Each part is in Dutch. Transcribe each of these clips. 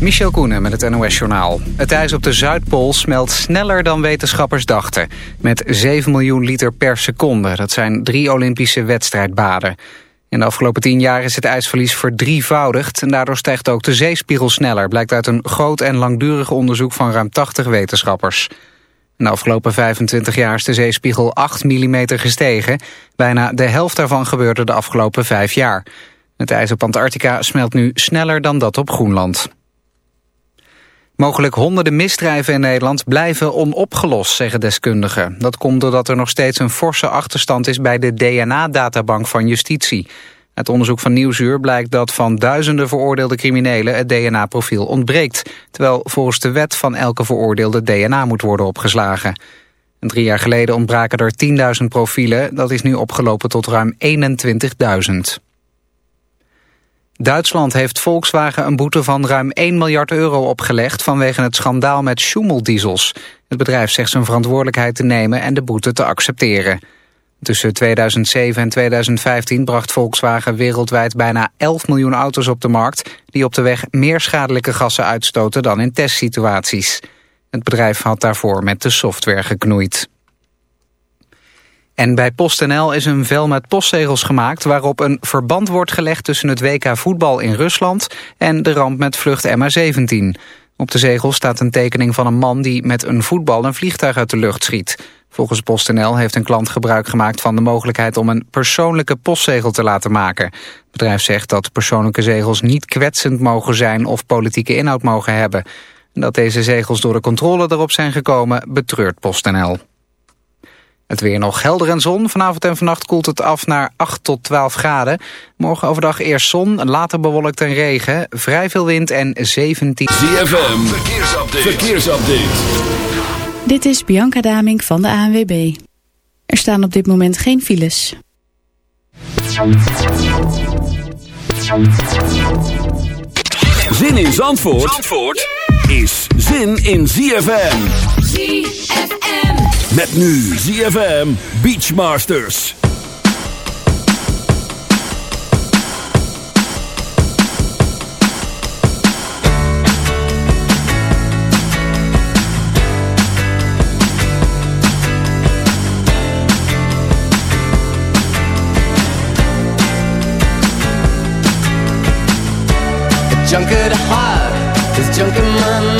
Michel Koenen met het NOS-journaal. Het ijs op de Zuidpool smelt sneller dan wetenschappers dachten. Met 7 miljoen liter per seconde. Dat zijn drie Olympische wedstrijdbaden. In de afgelopen tien jaar is het ijsverlies verdrievoudigd... en daardoor stijgt ook de zeespiegel sneller... blijkt uit een groot en langdurig onderzoek van ruim 80 wetenschappers. In de afgelopen 25 jaar is de zeespiegel 8 mm gestegen. Bijna de helft daarvan gebeurde de afgelopen vijf jaar. Het ijs op Antarctica smelt nu sneller dan dat op Groenland. Mogelijk honderden misdrijven in Nederland blijven onopgelost, zeggen deskundigen. Dat komt doordat er nog steeds een forse achterstand is bij de DNA-databank van justitie. Uit onderzoek van Nieuwsuur blijkt dat van duizenden veroordeelde criminelen het DNA-profiel ontbreekt. Terwijl volgens de wet van elke veroordeelde DNA moet worden opgeslagen. En drie jaar geleden ontbraken er 10.000 profielen, dat is nu opgelopen tot ruim 21.000. Duitsland heeft Volkswagen een boete van ruim 1 miljard euro opgelegd... vanwege het schandaal met Schumel-diesels. Het bedrijf zegt zijn verantwoordelijkheid te nemen en de boete te accepteren. Tussen 2007 en 2015 bracht Volkswagen wereldwijd bijna 11 miljoen auto's op de markt... die op de weg meer schadelijke gassen uitstoten dan in testsituaties. Het bedrijf had daarvoor met de software geknoeid. En bij PostNL is een vel met postzegels gemaakt... waarop een verband wordt gelegd tussen het WK voetbal in Rusland... en de ramp met vlucht MH17. Op de zegel staat een tekening van een man die met een voetbal... een vliegtuig uit de lucht schiet. Volgens PostNL heeft een klant gebruik gemaakt van de mogelijkheid... om een persoonlijke postzegel te laten maken. Het bedrijf zegt dat persoonlijke zegels niet kwetsend mogen zijn... of politieke inhoud mogen hebben. Dat deze zegels door de controle erop zijn gekomen... betreurt PostNL. Het weer nog helder en zon. Vanavond en vannacht koelt het af naar 8 tot 12 graden. Morgen overdag eerst zon, later bewolkt en regen. Vrij veel wind en 17... ZFM, verkeersupdate. verkeersupdate. Dit is Bianca Damink van de ANWB. Er staan op dit moment geen files. Zin in Zandvoort, Zandvoort? is zin in ZFM. ZFM. Met nu ZFM Beachmasters. junk at heart, there's junk in my.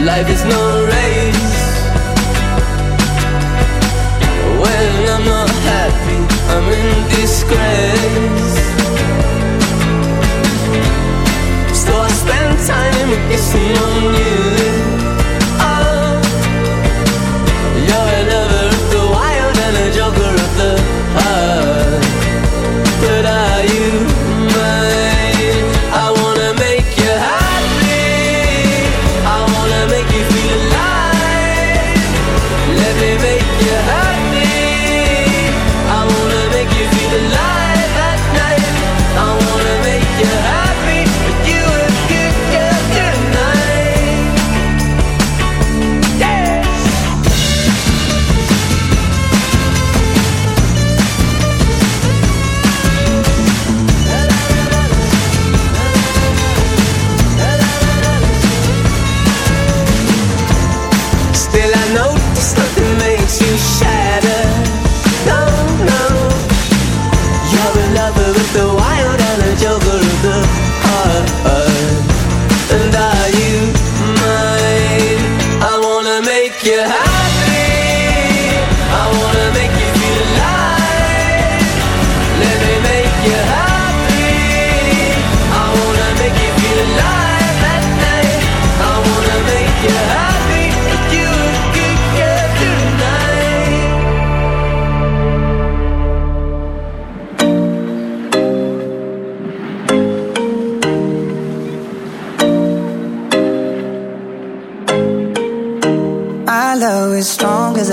life is no race. When I'm not happy, I'm in disgrace. So I spend time kissing on you.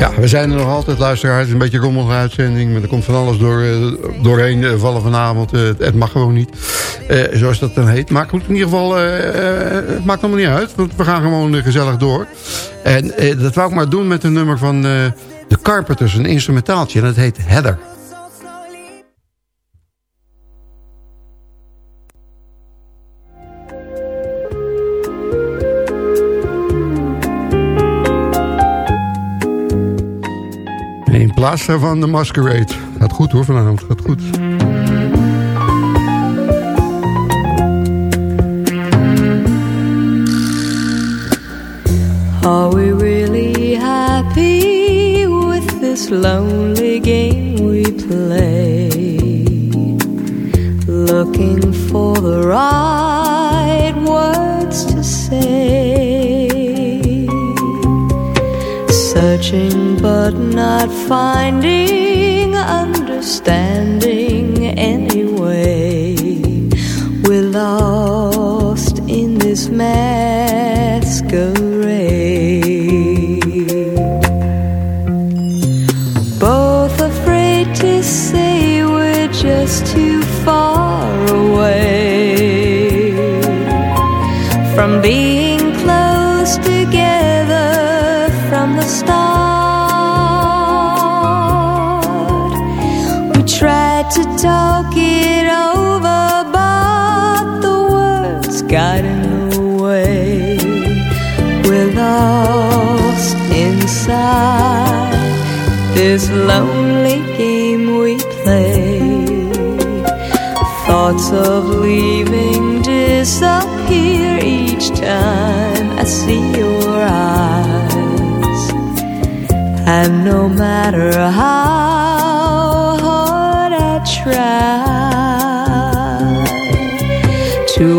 Ja, we zijn er nog altijd, luisteraars. Een beetje rommelige uitzending. Maar er komt van alles door, uh, doorheen uh, vallen vanavond. Uh, het mag gewoon niet. zoals dat dan heet. Maar goed, in ieder geval, het maakt allemaal niet uit. Want we gaan gewoon gezellig door. En dat wou ik maar doen met een nummer van The Carpenters. Een instrumentaaltje. En dat heet Heather. Plaats van de Masquerade. Gaat goed hoor vanavond, gaat goed. Are we really happy with this lonely game we play? Looking for the right words to say Searching but not finding understanding anyway. We're lost in this masquerade. Both afraid to say we're just too far away words got in the way. We're lost inside this lonely game we play. Thoughts of leaving disappear each time I see your eyes. And no matter how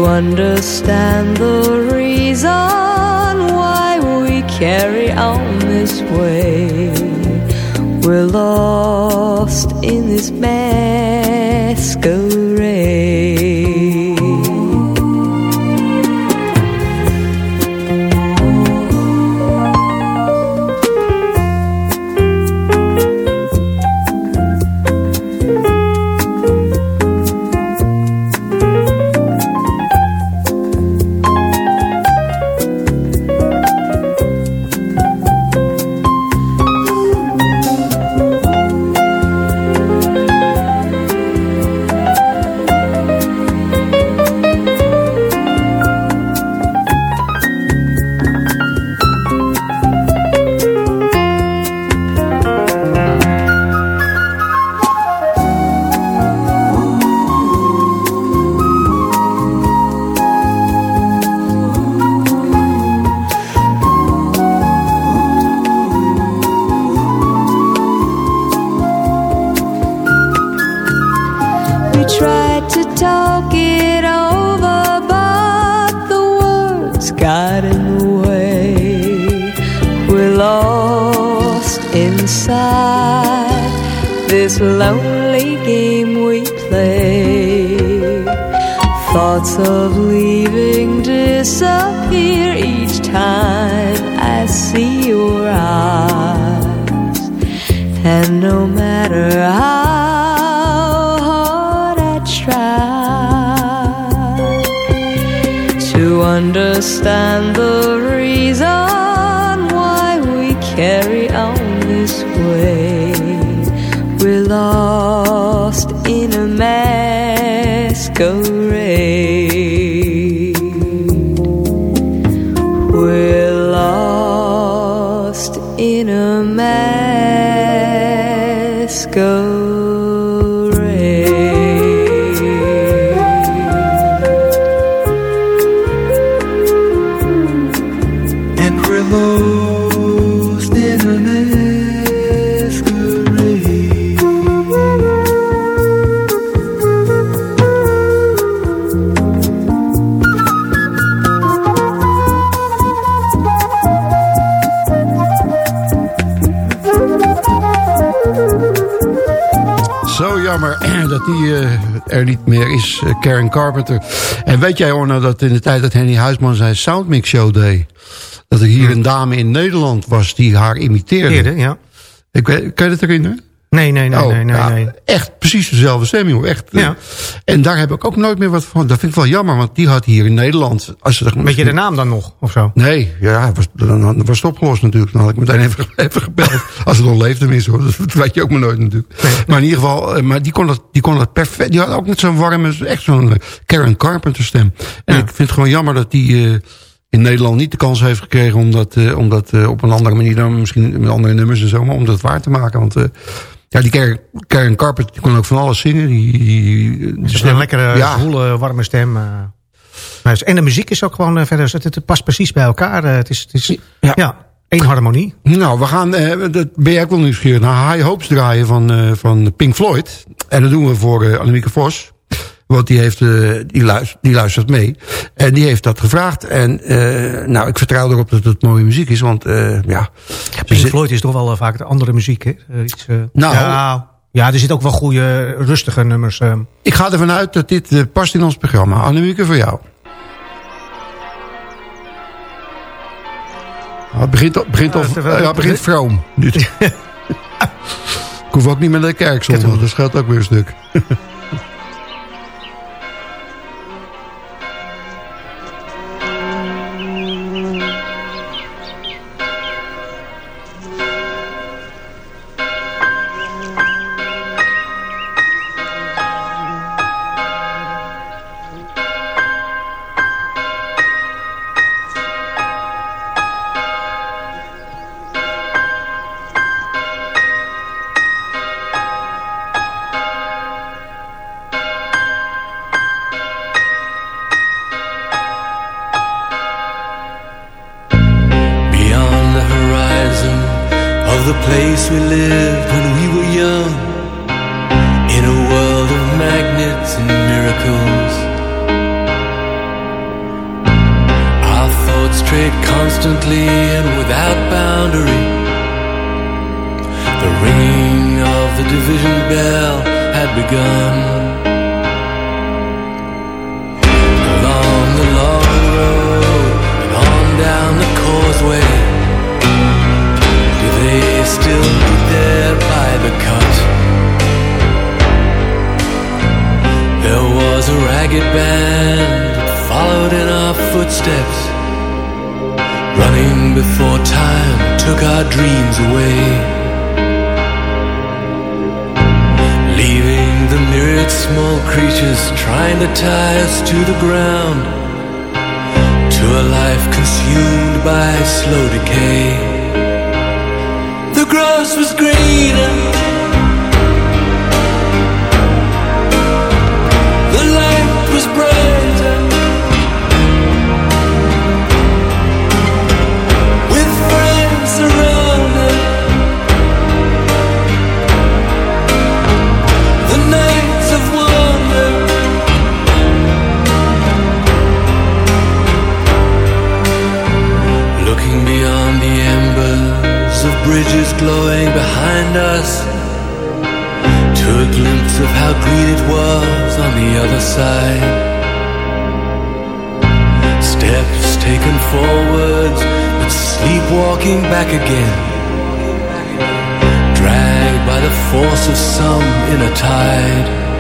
to understand the reason why we carry on this way. We're lost in this masquerade. Lonely game we play. Thoughts of leaving disappear each time I see your eyes. And no matter how hard I try to understand the masquerade. Dat hij eh, er niet meer is, uh, Karen Carpenter. En weet jij, Orno, dat in de tijd dat Henny Huisman zijn Soundmix Show deed... dat er hier een dame in Nederland was die haar imiteerde? Eerder, ja. Ik weet, kan je het herinneren? Nee, nee, nee, Oh, nee, nee, nee. Echt precies dezelfde stem, joh. Echt. eh. Ja. En daar heb ik ook nooit meer wat van. Dat vind ik wel jammer, want die had hier in Nederland... Als ze Weet je de naam dan nog, of zo? Nee, ja, was, dan, was het opgelost natuurlijk. Dan had ik meteen even, even gebeld. Als het nog leeft tenminste, hoor. Dat weet je ook maar nooit natuurlijk. Maar in ieder geval, eh, maar die kon dat, die kon dat perfect. Die had ook net zo'n warme, echt zo'n eh, Karen Carpenter stem. En Ja. ik vind het gewoon jammer dat die in Nederland niet de kans heeft gekregen... om dat, om dat op een andere manier dan misschien met andere nummers en zo... maar om dat waar te maken. Want ja, die Karen, die kon ook van alles zingen. Die, die, die Dus een lekkere, Ja. warme stem. eh. En de muziek is ook gewoon eh, verder... Het, het past precies bij elkaar. eh, Het is, het is Ja. ja. één harmonie. Nou, we gaan, dat ben jij ook wel nieuwsgierig, naar High Hopes draaien van, van Pink Floyd. En dat doen we voor Annemieke Vos. Want die, heeft, eh, die, luistert, die luistert mee. En die heeft dat gevraagd. En eh, nou, ik vertrouw erop dat het mooie muziek is. Want eh, ja... Pink zit- Floyd is toch wel vaak de andere muziek, hè? Iets, eh, Nou. ja, ja, er zitten ook wel goede, rustige nummers. Ik ga ervan uit dat dit past in ons programma. Annemieke, voor jou. Nou, het begint, begint, al, Ja, het begint vroom. Ik hoef ook niet meer naar de kerk zondag. Dat scheelt ook weer een stuk. division bell had begun. Along the long road and on down the causeway. Do they still meet there by the cut? There was a ragged band that followed in our footsteps, running before time took our dreams away. Small creatures trying to tie us to the ground to a life consumed by slow decay. The grass was greener, glowing behind us to a glimpse of how green it was on the other side. Steps taken forwards, but sleepwalking back again. Dragged by the force of some inner tide.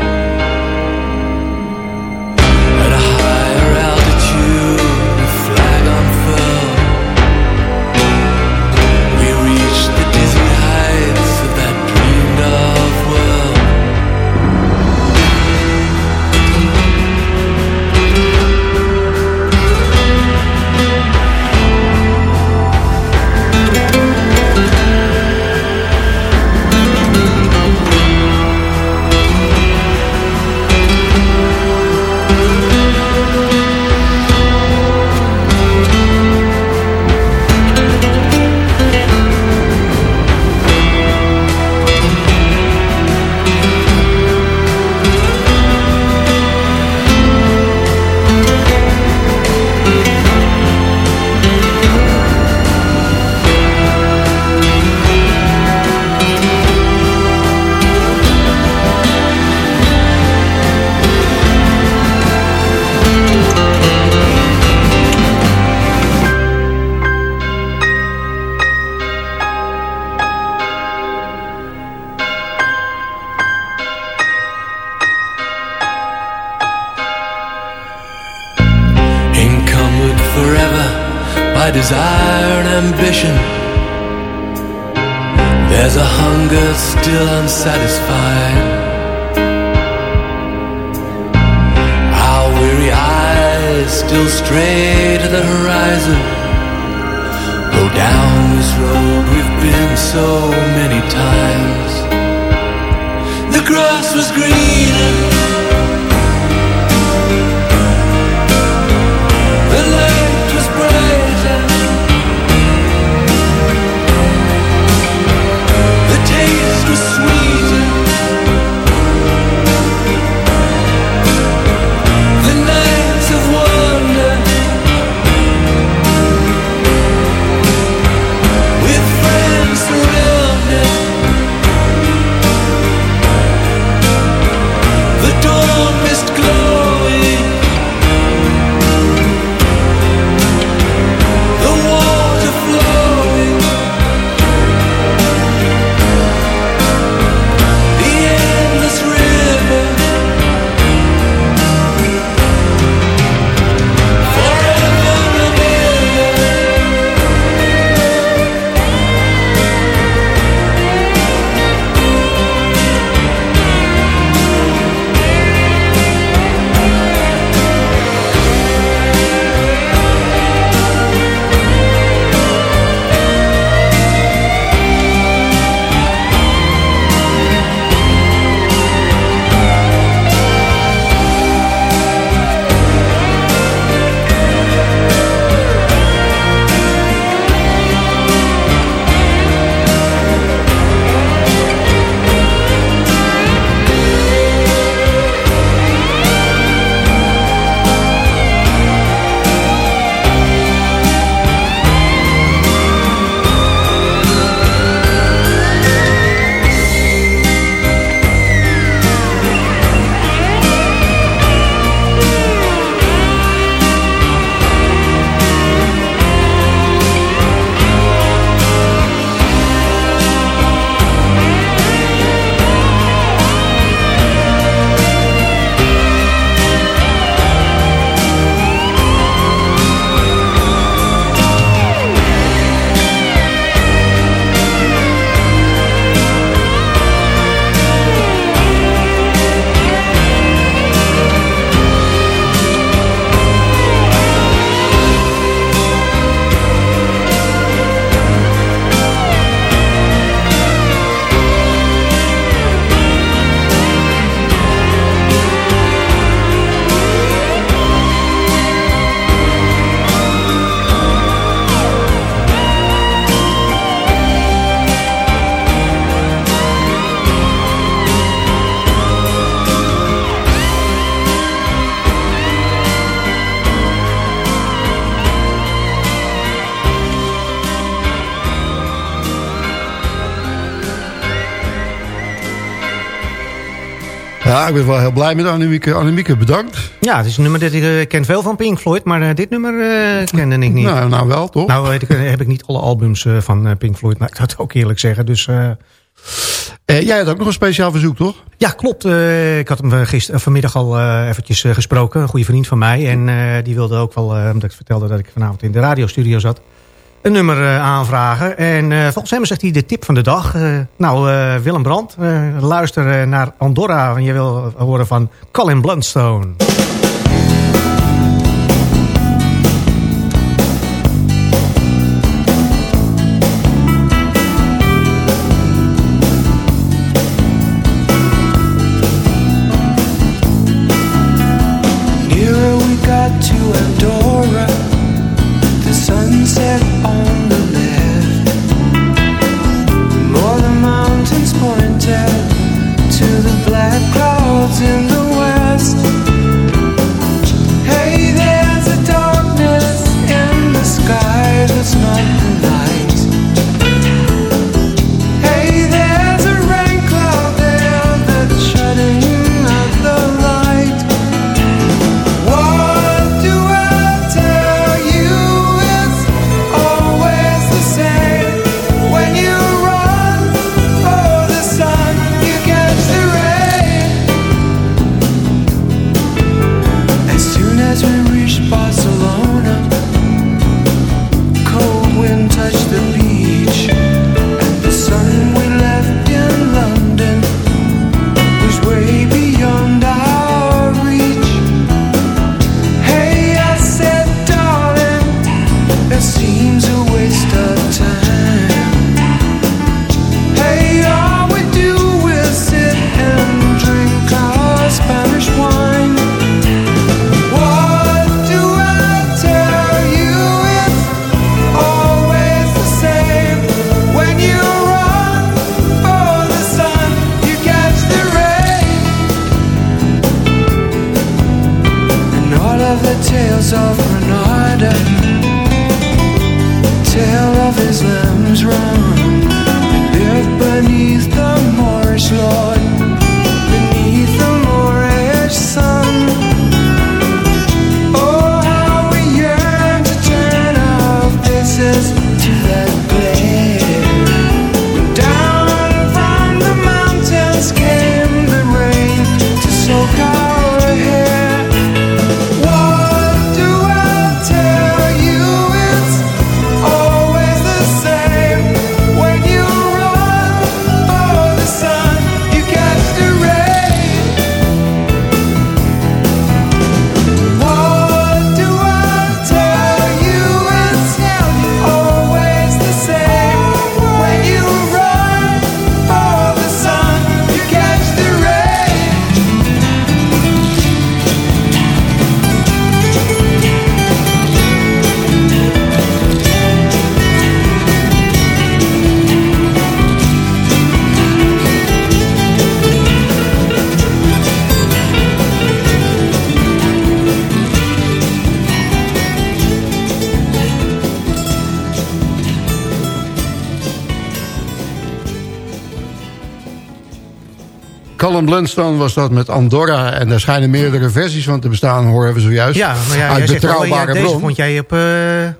Ik ben wel heel blij met Annemieke. Annemieke, bedankt. Ja, het is een nummer dat ik uh, ken veel van Pink Floyd, maar uh, dit nummer uh, kende ik niet. Nou, nou wel, toch? Nou ik, heb ik niet alle albums van Pink Floyd, maar ik dat ook eerlijk zeggen. Dus, jij had ook nog een speciaal verzoek, toch? Ja, klopt. ik had hem gister, vanmiddag al eventjes gesproken, een goede vriend van mij. En die wilde ook wel, omdat ik vertelde dat ik vanavond in de radiostudio zat een nummer uh, aanvragen. En uh, volgens hem zegt hij de tip van de dag. Uh, nou, Willem Brandt, luister naar Andorra. En je wil horen van Colin Blunstone. Callum Blunstone was dat met Andorra. En daar schijnen meerdere versies van te bestaan, horen we zojuist. Ja, maar ja, jij uit betrouwbare ja, deze bron. vond jij op, eh,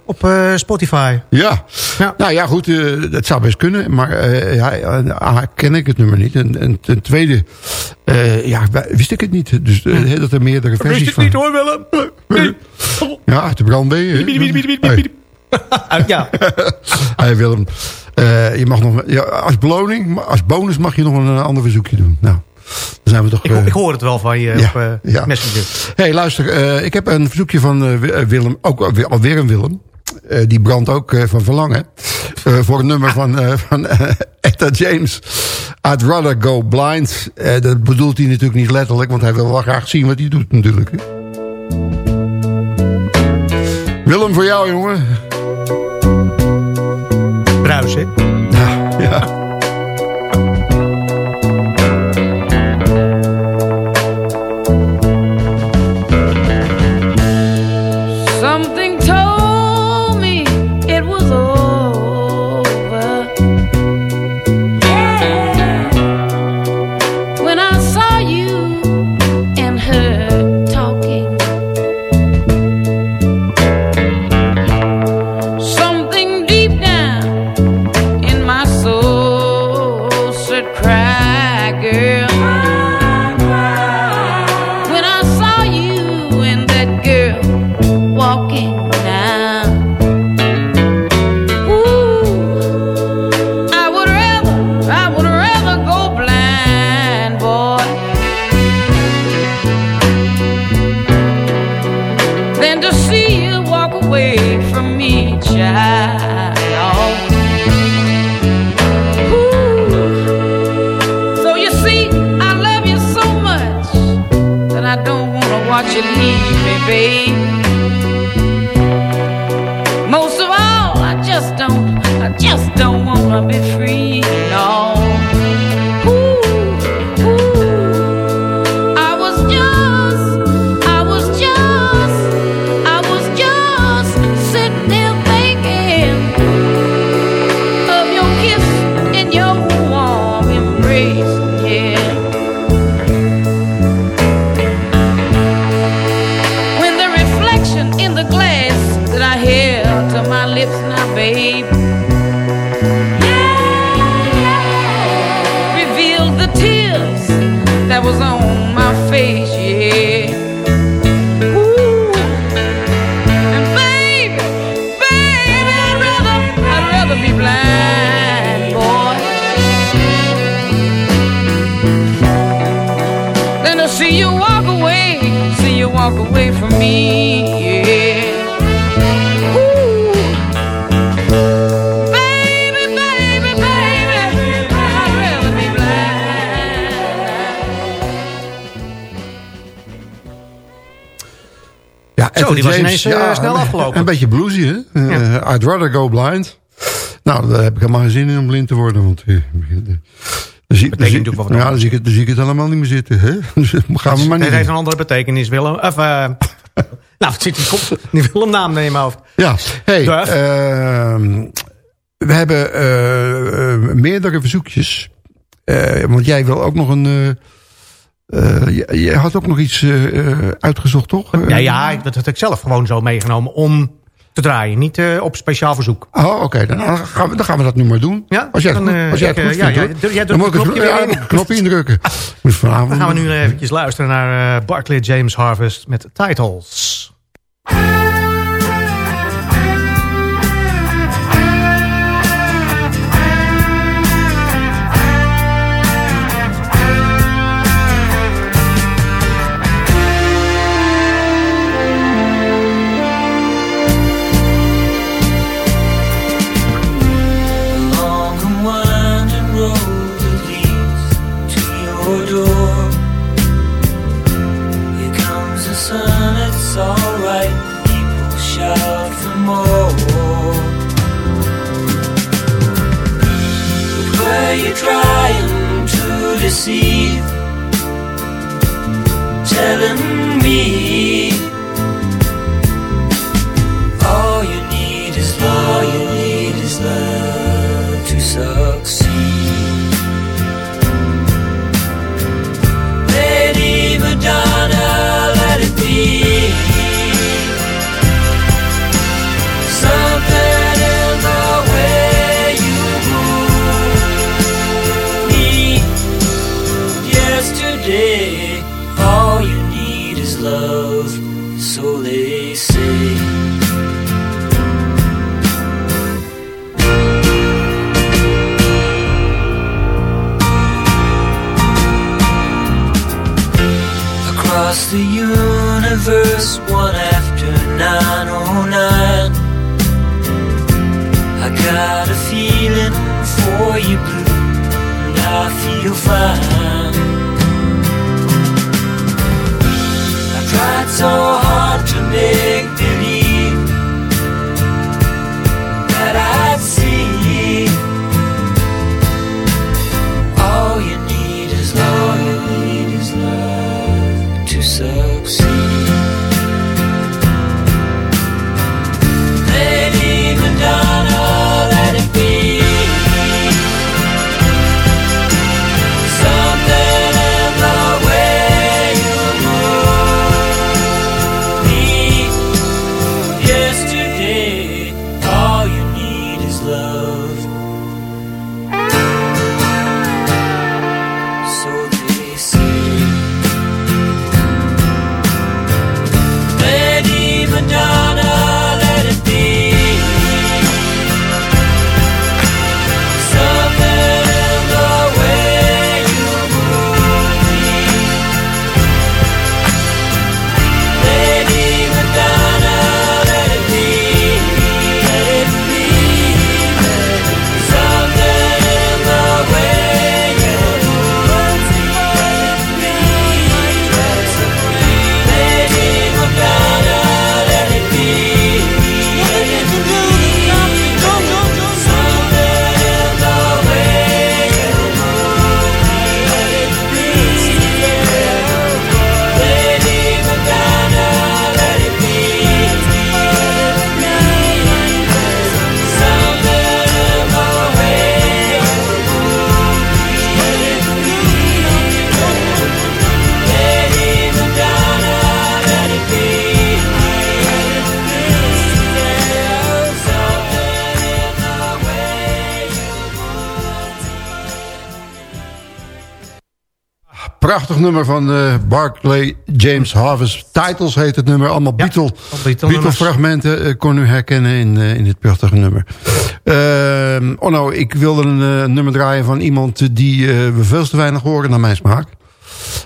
op eh, Spotify. Ja. Ja. nou ja, goed, eh, dat zou best kunnen. Maar ja, eh, A, ken ik het nummer niet. En, en ten tweede, ja, wist ik het niet. Dus dat er meerdere versies van... hoor, Willem. Ja, uit de brand ben je. hè? Hey. ja. Hey, Willem, je mag nog, ja, als beloning, als bonus mag je nog een ander verzoekje doen. Nou, dan zijn we toch... Ik, eh, ik hoor het wel van je ja, op eh, ja. Messenger. hey, luister, eh, ik heb een verzoekje van Wi- Willem, ook alweer, een Willem. Die brandt ook van verlangen. Voor een nummer van, van Etta James. I'd rather go blind. Dat bedoelt hij natuurlijk niet letterlijk, want hij wil wel graag zien wat hij doet natuurlijk. hè. Willem, voor jou jongen. Bruis, hè? Walk away from me, yeah. Ooh. Baby, baby, baby, I'd rather be blind. Ja, Zo, die was ineens, eh, snel een- afgelopen. Een beetje bluesy, hè? Eh, I'd rather go blind. Nou, daar heb ik helemaal geen zin in om blind te worden. Want, eh, zie, natuurlijk wat ja, dan zie, ik het, dan zie ik het helemaal niet meer zitten. Hè? Dus gaan we maar Het niet heeft doen. een andere betekenis, Willem. Of, eh, Nou, het zit die, kop, die filmnaam neem over. Ja, hey, ehm, we hebben eh, eh, meerdere verzoekjes. Want jij wil ook nog een... je, je had ook nog iets uitgezocht, toch? Ja, ja, dat had ik zelf gewoon zo meegenomen om te draaien. Niet eh, op speciaal verzoek. Oh, oké. Dan, dan gaan we, dan gaan we dat nu maar doen. Ja? Als jij het, Dan, goed- eh, als jij ik, het goed eh, ja, vindt, ja, jij Dan moet ik het ja, in. knopje indrukken. Dan gaan we nu eventjes luisteren naar Barclay James Harvest met Titles. Where you trying to deceive? Telling me all you need is love. All you need is love to succeed. Prachtig nummer van eh, Barclay James Harvest. Titles heet het nummer. Allemaal Beatle, Beatle Beatle fragmenten eh, kon u herkennen in, eh, in dit prachtige nummer. Oh nou, ik wilde een nummer draaien van iemand die we veel te weinig horen naar mijn smaak.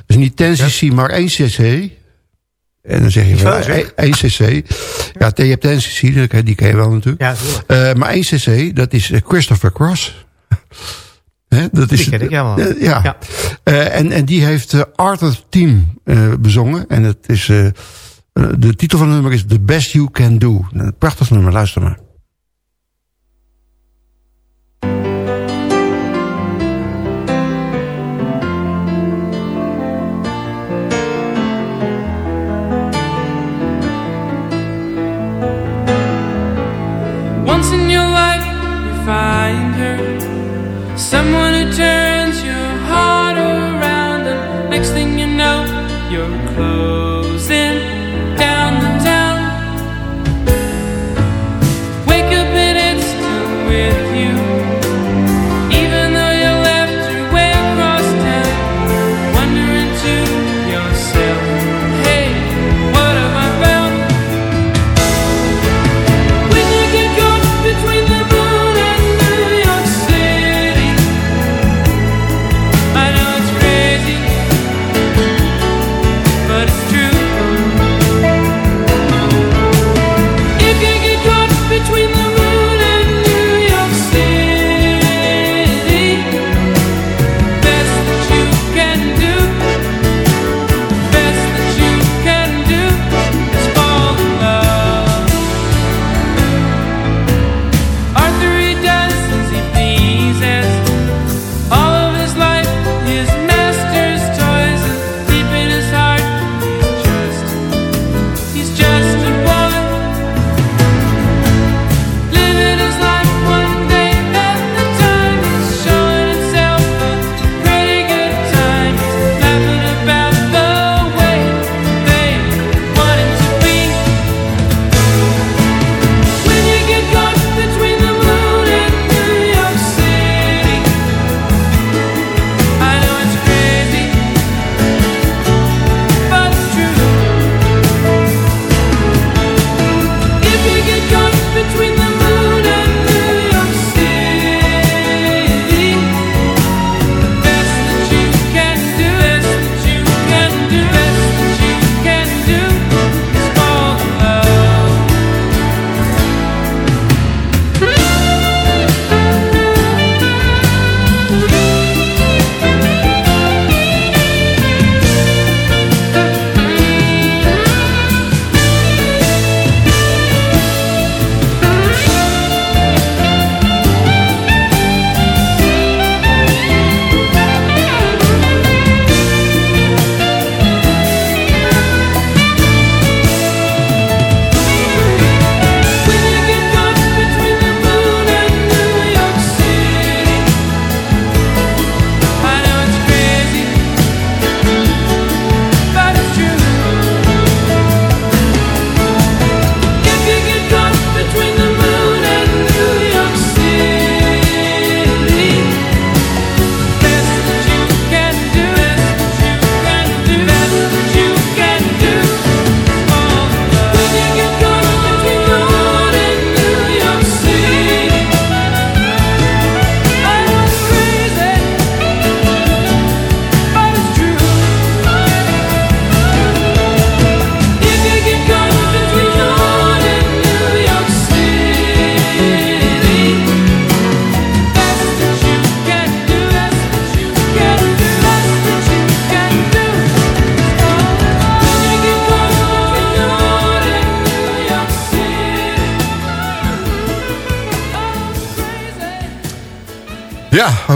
Dus niet 10cc, maar 1cc. En dan zeg je wel, veel, zeg. 1cc. Ja, je hebt 10cc, die ken- die ken je wel natuurlijk. Ja, maar 1cc, dat is Christopher Cross. Dat is Die ken ik, ja, ja. Ja. Eh, en, en die heeft eh, Arthur Team eh, bezongen. En het is, de titel van het nummer is The Best You Can Do. Een prachtig nummer, luister maar. Someone who turns your heart around, and next thing you know, you're closing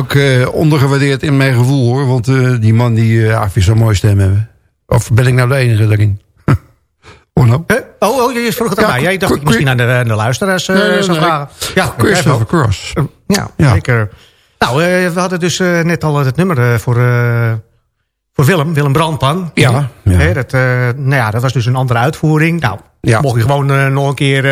ook eh, ondergewaardeerd in mijn gevoel hoor. Want eh, die man die uh, zo'n mooie stem hebben. Of ben ik nou de enige daarin? oh nou? Oh, oh, je vroeg het aan Ja, mij. Jij dacht ik misschien aan de, aan de luisteraars Nee, nee, zou nee. vragen. Ja, Christopher Cross. Ja, Ja. zeker. Nou, we hadden dus net al het nummer voor, voor Willem, Willem Brandpan. Ja, ja. Hè, dat, nou ja, dat was dus een andere uitvoering. Nou, mocht je gewoon nog een keer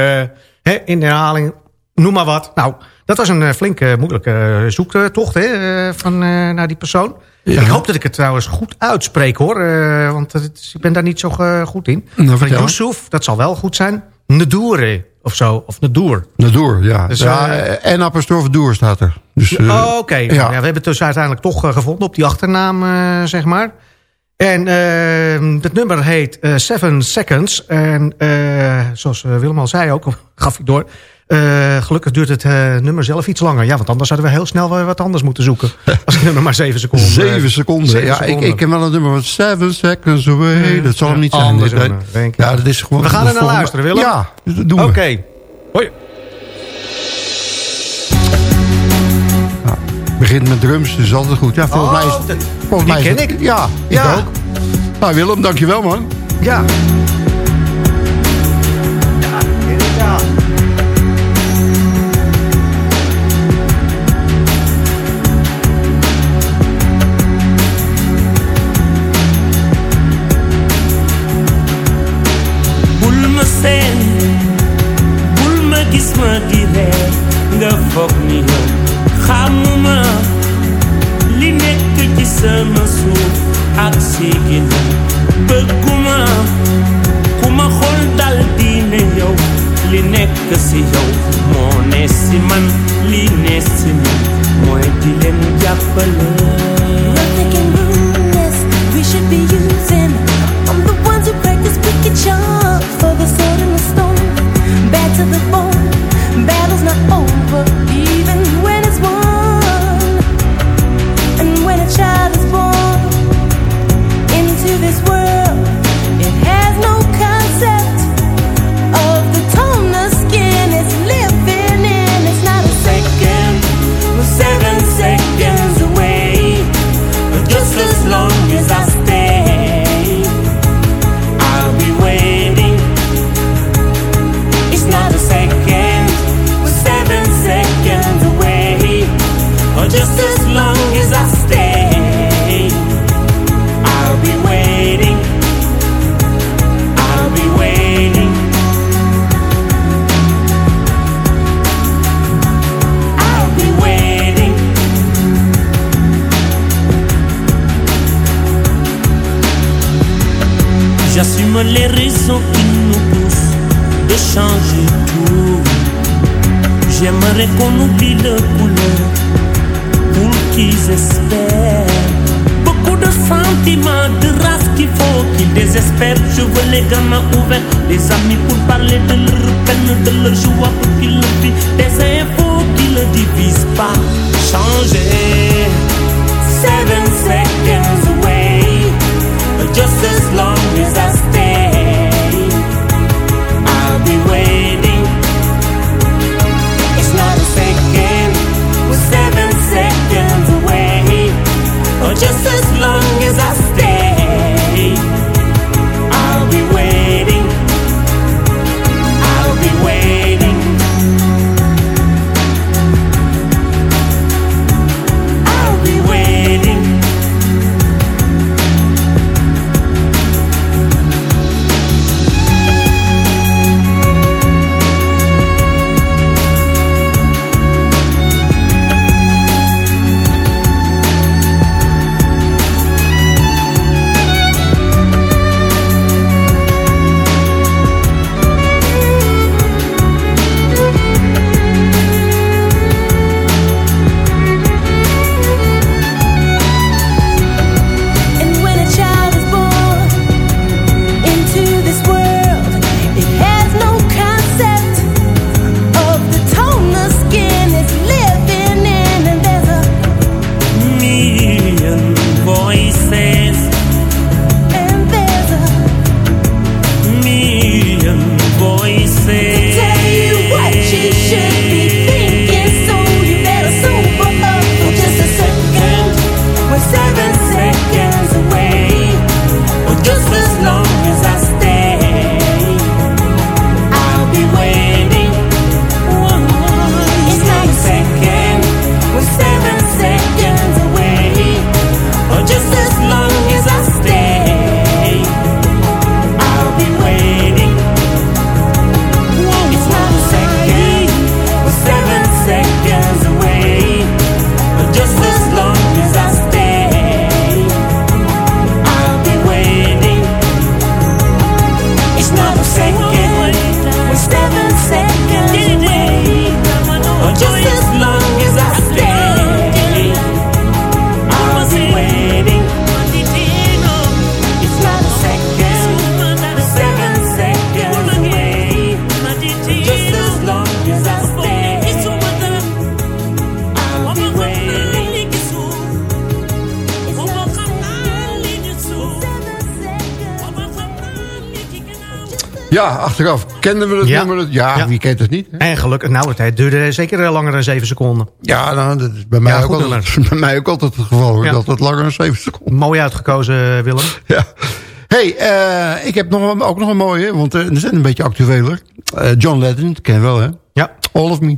in de herhaling, noem maar wat. Nou, dat was een eh, flinke, moeilijke eh, zoektocht hè, eh, van, eh, naar die persoon. Ja. Ik hoop dat ik het trouwens goed uitspreek hoor. eh, want het ik ben daar niet zo eh, goed in. Nou, van vertel. Yusuf, dat zal wel goed zijn. Ndoure of zo. Of Ndour. Nadoor, ja. Dus, ja eh, en apostrofe Doer staat er. Dus, eh, Oh, Oké, ja. Nou ja, we hebben het dus uiteindelijk toch eh, gevonden op die achternaam, eh, zeg maar. En eh, het nummer heet eh, Seven Seconds. En eh, zoals eh, Willem al zei ook, gaf hij door... eh, gelukkig duurt het eh, nummer zelf iets langer. Ja, want anders hadden we heel snel wat anders moeten zoeken. Als het nummer maar zeven seconden... Zeven seconden. zeven ja, seconden. Ik, ik ken wel een nummer van Seven Seconds Away. Nee, dat zal ja, hem niet zijn. anders denk ja, dat is gewoon... We gaan er naar luisteren, Willem. Ja, dat doen we. Oké. Hoi. Begint met drums, dus altijd goed. Ja, volgens Oh, mij is, volgens die mij ken ik. Ja, ik Ja. ook. Nou Willem, dankjewel man. Ja, Ja, achteraf. Kenden we het ja. nummer? Ja, wie kent het niet? En gelukkig, nou, het duurde zeker eh, langer dan 7 seconden. Ja, nou, dat is bij mij, ook altijd, bij mij ook altijd het geval, dat het langer dan 7 seconden. Mooi uitgekozen, eh, Willem. Ja. hey, eh, ik heb nog, ook nog een mooie, want er zijn een beetje actueler. John Lennon, ken je wel, hè? Ja. All of Me.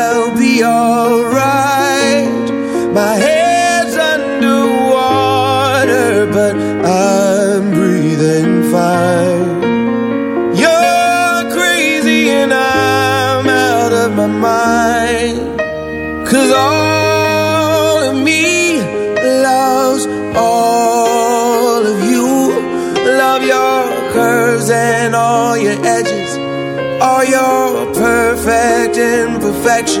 be alright. My head's underwater, but I'm breathing fine. You're crazy and I'm out of my mind. Cause all of me loves all of you. Love your curves and all your edges. All your perfect imperfections.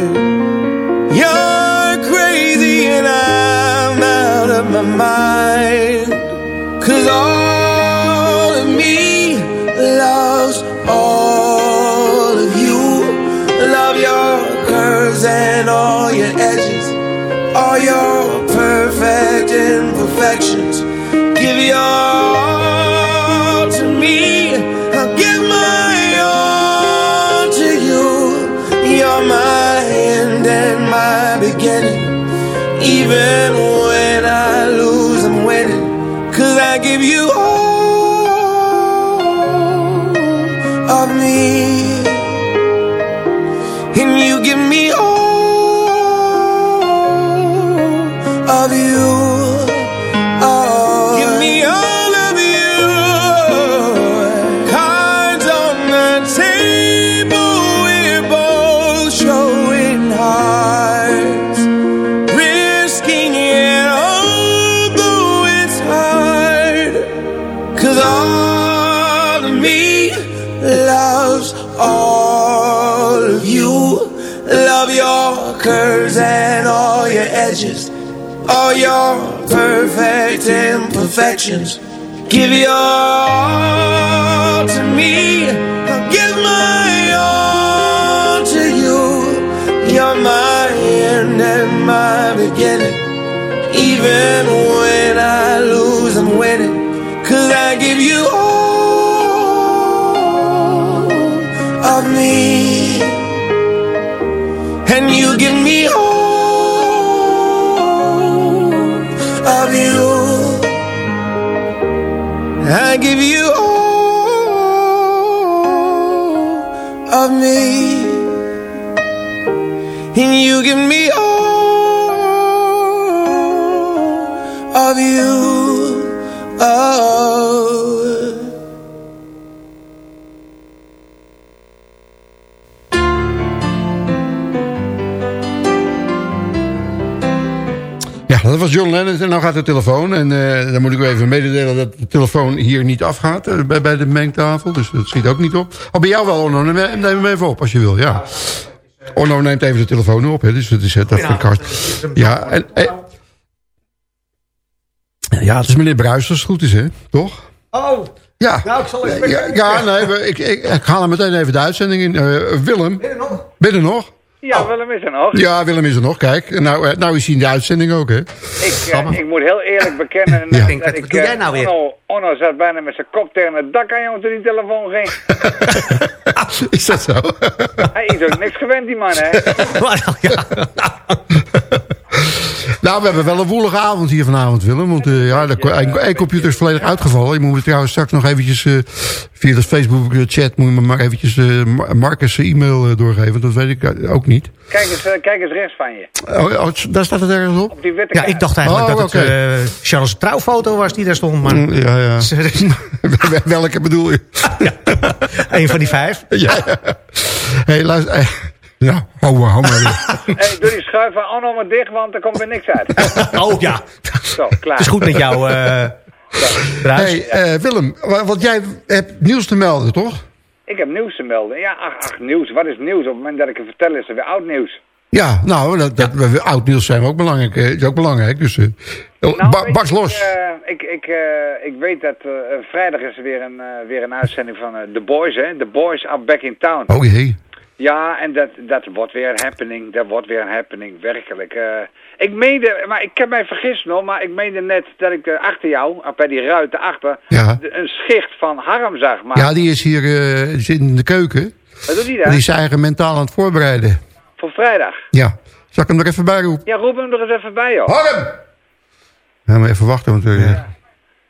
Even when imperfections. Give your all me. And you give me was John Lennon en nou gaat de telefoon. En eh, dan moet ik u even mededelen dat de telefoon hier niet afgaat eh, bij, bij de mengtafel. Dus dat schiet ook niet op. Oh, bij jou wel, Orno. Neem neem hem even op als je wil, ja. Orno neemt even de telefoon op, hè, dus dat is het even kast. Ja, en, eh, ja, het is meneer Bruis als het goed is, hè? Toch? Oh, Ja. nou ik zal even... Ja, ja nee, we- ik, ik, ik haal hem meteen even de uitzending in. Eh, Willem, er nog? er nog? Ja, Willem is er nog. Ja, Willem is er nog, kijk. Nou, eh, nou is hij in de uitzending ook, hè? Ik, eh, ik moet heel eerlijk bekennen Ja. dat ik... doe eh, jij nou weer? Onno, Onno zat bijna met zijn kop tegen het dak aan, jongen, toen die telefoon ging. Is dat zo? Hij is ook niks gewend, die man, hè. ja. Nou, we hebben wel een woelige avond hier vanavond, Willem. Want eh, ja, de één één computer is volledig uitgevallen. Je moet me trouwens straks nog eventjes eh, via de Facebook-chat... moet je me maar eventjes eh, Mar- Marcus' e-mail eh, doorgeven. Dat weet ik eh, ook niet. Kijk eens, eh, kijk eens rechts van je. Oh, oh, daar staat het ergens op? Op die witte Ja, ik dacht eigenlijk Oh, dat het eh, Charles' trouwfoto was die daar stond. Maar Mm, Ja, ja. Welke bedoel je? een van die vijf. Ja, ja. hey, luister. Ja, hou, maar, hou maar weer. Hey, doe die schuif van Onno maar dicht, want er komt weer niks uit. Oh ja, Zo, klaar. het is goed met jou, eh Bruis. hey, eh, Willem, wa- want jij hebt nieuws te melden, toch? Ik heb nieuws te melden. Ja, ach, ach, nieuws. Wat is nieuws? Op het moment dat ik het vertel is er weer oud nieuws. Ja, nou, dat, dat, we- oud nieuws zijn we ook belangrijk. eh, is ook belangrijk. Dus, eh, Nou, ba- weet barst je, los. eh, ik, ik, eh, ik weet dat vrijdag is er weer een, eh, weer een uitzending van eh, The Boys, hè. The Boys are back in town. Oh jee. Ja, en dat, dat wordt weer een happening. Dat wordt weer een happening, werkelijk. eh. ik meende, maar ik heb mij vergist nog, maar ik meende net dat ik eh, achter jou, ah, bij die ruit Ja. de- een schicht van Harm zag. Maar Ja, die is hier eh, die zit in de keuken. wat doet hij Die daar? is zijn eigen mentaal aan het voorbereiden. Voor vrijdag. Ja. Zal ik hem er even bij roepen? Ja, roep hem er eens even bij, joh. Harm! Ja, maar even wachten, want... eh,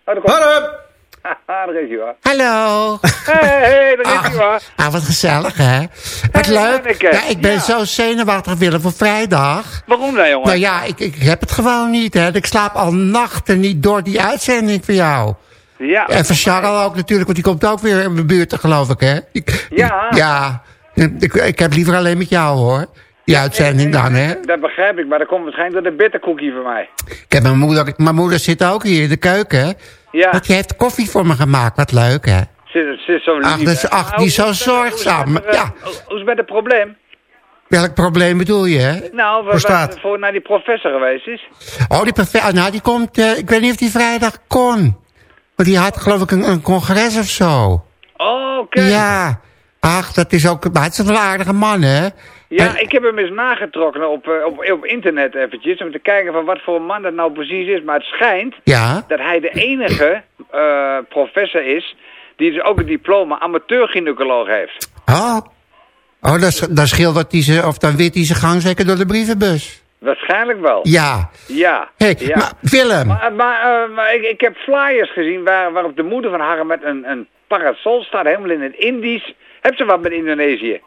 Oh. Harm! Haha, daar is hij. Hallo. Hey, daar is hij hoor. Ah, wat gezellig, hè? Wat Hey, leuk. Ja, ik ben Ja. zo zenuwachtig, Willem, voor vrijdag. Waarom dan, jongen? Nou ja, ik, ik heb het gewoon niet, hè. Ik slaap al nachten niet door die uitzending van jou. Ja. En van Charles ook natuurlijk, want die komt ook weer in mijn buurt, geloof ik, hè? Ik, Ja. Ja. Ik, ik heb liever alleen met jou, hoor. Die uitzending dan, hè? Dat begrijp ik, maar dat komt waarschijnlijk door de bittercookie van mij. Ik heb mijn moeder, mijn moeder zit ook hier in de keuken, hè? Ja, Want die heeft koffie voor me gemaakt, wat leuk, hè? ze, ze is zo lief. Ach, dus- die is hoe zo het hoe het zorgzaam. eh, Ja. Hoe hoe is het met het probleem? Welk probleem bedoel je, hè? Nou, we Voor staat. voor naar die professor geweest is. Oh, die perfect. Nou, die komt. eh, ik weet niet of die vrijdag kon. Maar die had, geloof ik, een, een congres of zo. Oh, oké. Ja. Ach, dat is ook. Maar het is een aardige man, hè? Ja, ik heb hem eens nagetrokken op, eh, op, op internet eventjes. Om te kijken van wat voor man dat nou precies is. Maar het schijnt Ja. dat hij de enige eh, professor is... die dus ook een diploma amateurgynecoloog heeft. Oh. Oh, dat, is- dat scheelt dat die ze, of dan weet hij zijn gang zeker door de brievenbus. Waarschijnlijk wel. Ja. Ja. Hé, ja. maar Willem. Maar, maar, eh, maar ik, ik heb flyers gezien waar, waarop de moeder van Harm met een, een parasol staat, helemaal in het Indisch. Heb ze wat met Indonesië?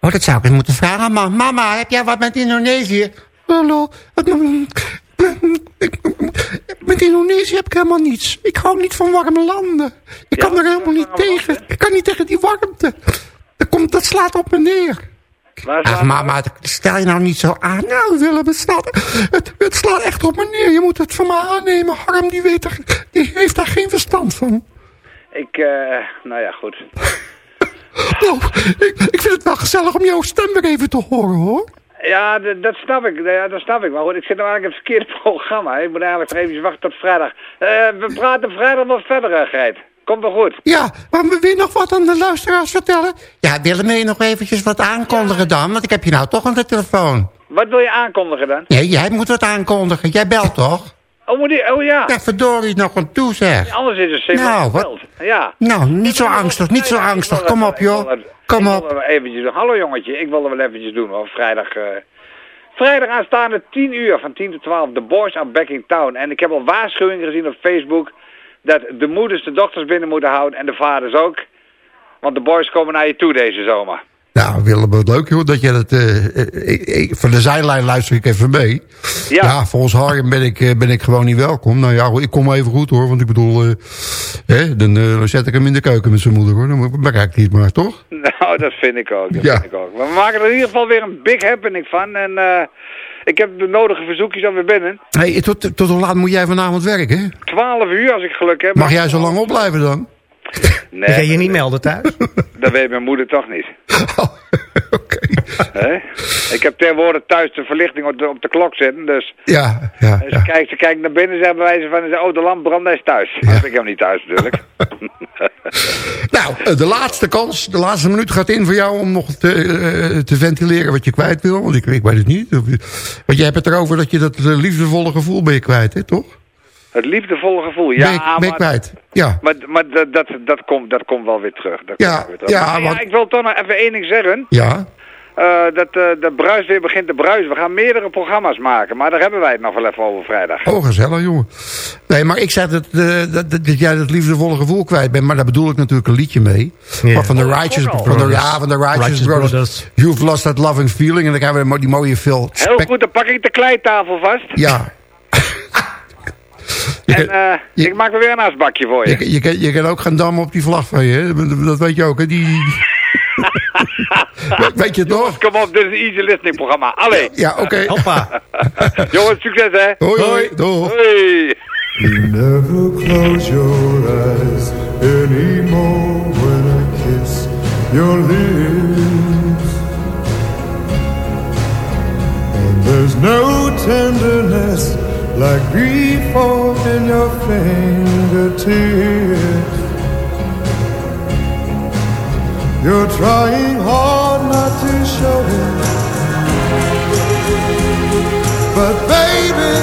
Oh, dat zou ik eens moeten vragen aan mama. Mama, heb jij wat met Indonesië? Hallo. Met Indonesië heb ik helemaal niets. Ik hou niet van warme landen. Ik kan er helemaal niet tegen. Ik kan niet tegen die warmte. Dat, komt, dat slaat op me neer. Ach, mama, stel je nou niet zo aan. Nou, Willem, het slaat, het, het slaat echt op me neer. Je moet het van me aannemen. Harm, die, weet er, die heeft daar geen verstand van. Ik, eh, nou ja, goed. Nou, ik, ik vind het wel gezellig om jouw stem weer even te horen, hoor. Ja, dat snap ik. Ja, dat snap ik. Maar goed, ik zit nou eigenlijk in het verkeerde programma. Ik moet eigenlijk nog even wachten tot vrijdag. Eh, we praten vrijdag nog verder, eh, Geit. Komt wel goed. Ja, maar wil je nog wat aan de luisteraars vertellen? Ja, Willem, wil je nog eventjes wat aankondigen dan? Want ik heb je nou toch aan de telefoon. Wat wil je aankondigen dan? Nee, jij moet wat aankondigen. Jij belt toch? Oh, moet die, oh ja. Ja, verdorie, nog een toe zeg. Anders is het simpel Nou, wat-. Ja. Nou, niet zo angstig, niet zo angstig. Kom op, joh. Kom op. eventjes doen. Hallo jongetje, ik wil er wel eventjes doen hoor. Vrijdag, eh, vrijdag aanstaande 10 uur, van 10 tot 12. The boys are back in town. En ik heb al waarschuwingen gezien op Facebook... dat de moeders de dochters binnen moeten houden en de vaders ook. Want de boys komen naar je toe deze zomer. Nou, Willem, wat leuk joh, dat jij dat... eh, eh, ik, ik- van de zijlijn luister ik even mee. Ja. volgens Harm ben ik, eh, ben ik gewoon niet welkom. Nou ja, ik kom even goed hoor, want ik bedoel... eh, hè, dan zet ik hem in de keuken met zijn moeder hoor. Dan bereikt hij het maar, toch? Nou, dat vind ik ook. Dat Ja. vind ik ook. Maar we maken er in ieder geval weer een big happening van. En ik heb de nodige verzoekjes alweer binnen. Hey, tot, tot hoe laat moet jij vanavond werken? 12 uur als ik geluk heb. Mag jij zo lang opblijven dan? Nee, Ga je niet melden thuis? dat weet mijn moeder toch niet. Hè? Ik heb tegenwoordig thuis de verlichting op de, op de klok zitten, dus... Ja, ja, ze, kijkt, ze kijkt naar binnen en bij wijze van, oh de lamp brandt, hij is thuis. Maar ik ben hem niet thuis natuurlijk. Nou, eh, de laatste kans, de laatste minuut gaat in voor jou om nog te, eh, te ventileren wat je kwijt wil. Want ik, ik weet het niet. Want je hebt het erover dat je dat eh, liefdevolle gevoel ben je kwijt, hè, toch? Het liefdevolle gevoel, ja. ben, maar, kwijt. Ja. maar, maar dat, dat, dat, komt, dat komt wel weer terug. Dat Ja, weer terug. ja, Maar want- ik wil toch nog even één ding zeggen. Ja. Eh, dat eh, de bruis weer begint te bruisen. We gaan meerdere programma's maken, maar daar hebben wij het nog wel even over vrijdag. Oh, gezellig, jongen. Nee, maar ik zei dat, eh, dat, dat, dat jij dat liefdevolle gevoel kwijt bent. Maar daar bedoel ik natuurlijk een liedje mee. Ja. Maar van de Oh, Righteous, van de, ja, van de Righteous, Righteous Brothers. Brothers. You've lost that loving feeling. En dan gaan we die mooie veel Heel goed, dan pak ik de kleitafel vast. Ja. En eh, ik maak er weer een asbakje voor je. Je, je, kan, je kan ook gaan dammen op die vlag van je. hè? Dat, dat weet je ook, hè? Die... We- weet je het nog? Kom op, dit is een easy listening programma. Allee. Ja, oké. Hoppa. Jongens, succes hè. Hoi, hoi. Doeg. Hoi. You never close your eyes anymore when I kiss your lips. And there's no tenderness like grief in your fingertips. You're trying hard not to show it. But baby,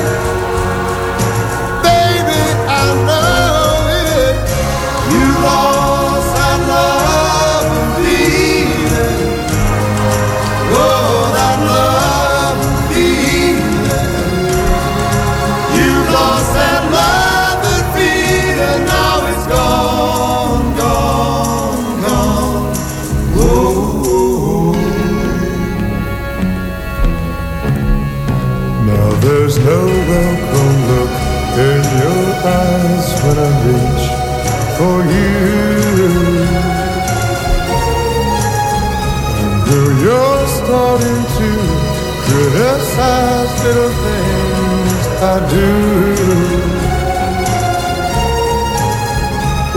starting to criticize little things I do.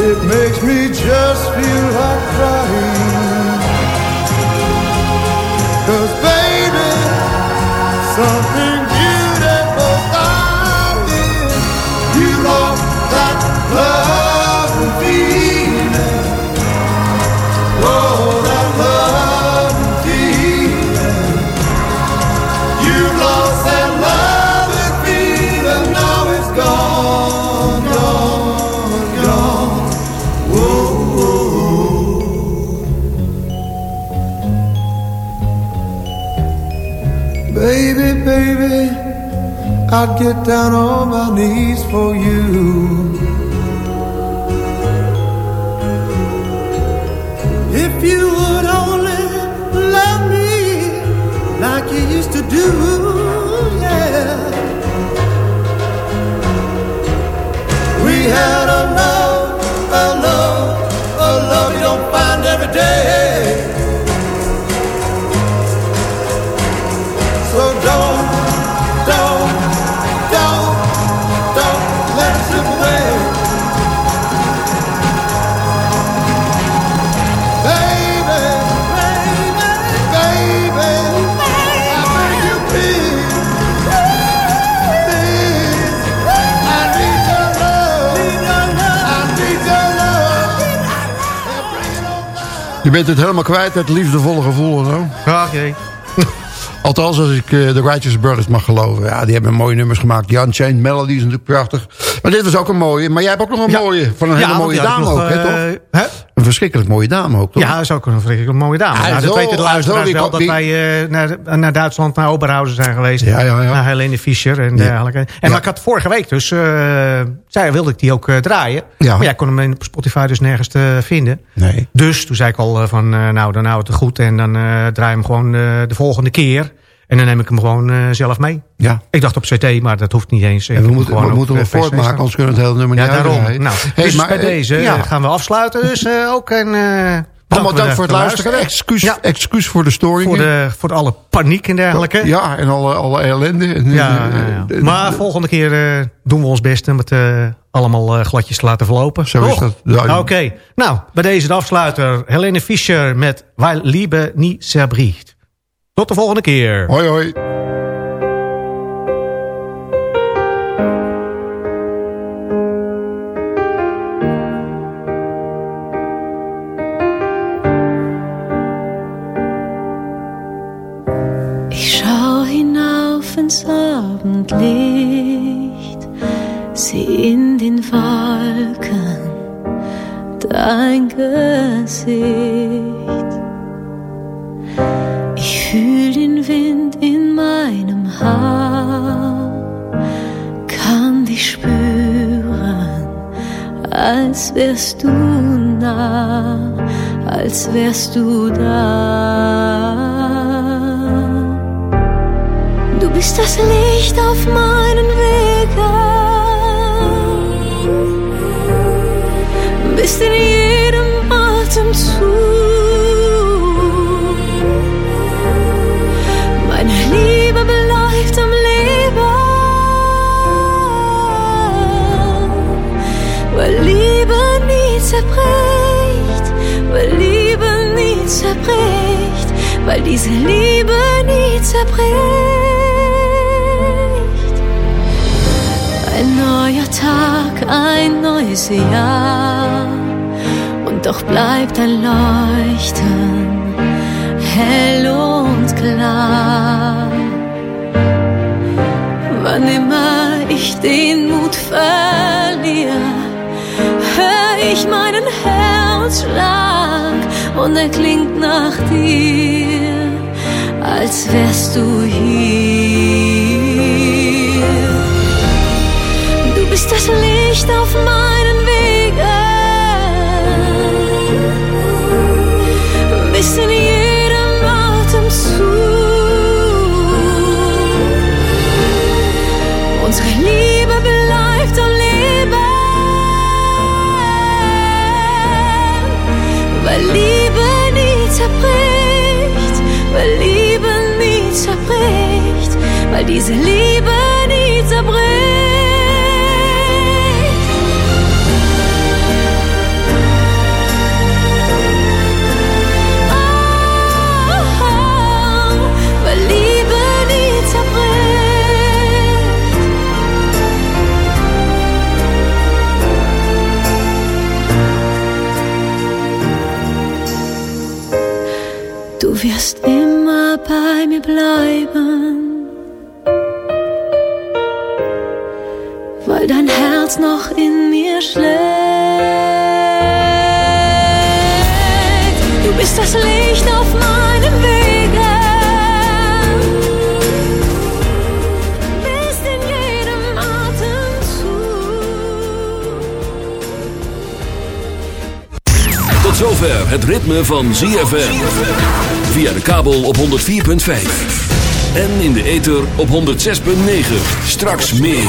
It makes me just feel like crying. I'd get down on my knees for you. If you you used to do, yeah. We had a love, a love, a love you don't find every day. So don't, Je bent het helemaal kwijt, het liefdevolle gevoel en zo. Ja, oké. Althans, als ik eh, de Righteous Brothers mag geloven. Ja, die hebben mooie nummers gemaakt. Die Unchained Melody is natuurlijk prachtig. Maar dit was ook een mooie. Maar jij hebt ook nog een mooie. Van een hele mooie dame nog, ook, hè, eh, toch? hè? Verschrikkelijk mooie dame ook, toch? Ja, dat is ook een verschrikkelijk mooie dame. Ja, nou, dat weten de luisteraars zo, wel dat wij eh, naar, naar Duitsland, naar Oberhausen zijn geweest. Ja, ja, ja. Naar Helene Fischer en dergelijke. En maar ik had vorige week dus, eh zei, wilde ik die ook eh, draaien. Ja. Maar jij kon hem in op Spotify dus nergens te vinden. Nee. Dus toen zei ik al van, nou dan hou het goed. En dan draai hem gewoon de volgende keer. En dan neem ik hem gewoon eh, zelf mee. Ja. Ik dacht op cd, maar dat hoeft niet eens. En we moeten, hem we moeten nog eh, voortmaken, anders kunnen we het hele nummer Ja, niet daarom. uitdraaien. Nou, Hey, dus maar, bij eh, deze ja. gaan we afsluiten dus ook. En, eh, Allemaal dank voor het luisteren. luisteraar. Excuus, Ja. excuus voor de storing. Voor, de, voor alle paniek en dergelijke. Ja, en alle, alle ellende. En, Ja, ja, ja. Maar volgende keer doen we ons best om het allemaal gladjes te laten verlopen. Zo is dat. Ja. Oké, nou, bij deze de afsluiter. Helene Fischer met Weil Liebe nie zerbricht. Tot de volgende keer. Hoi hoi. Neues Jahr. Und doch bleibt ein Leuchten hell und klar. Wann immer ich den Mut verliere, hör ich meinen Herzschlag und er klingt nach dir, als wärst du hier. Du bist das Licht auf meinen weil noch in mir schlägt. Du bist das Licht auf meinem Wege. Bist in jedem Atemzug. Tot zover het ritme van ZFM. Via de kabel op 104.5. En in de ether op 106.9. Straks meer.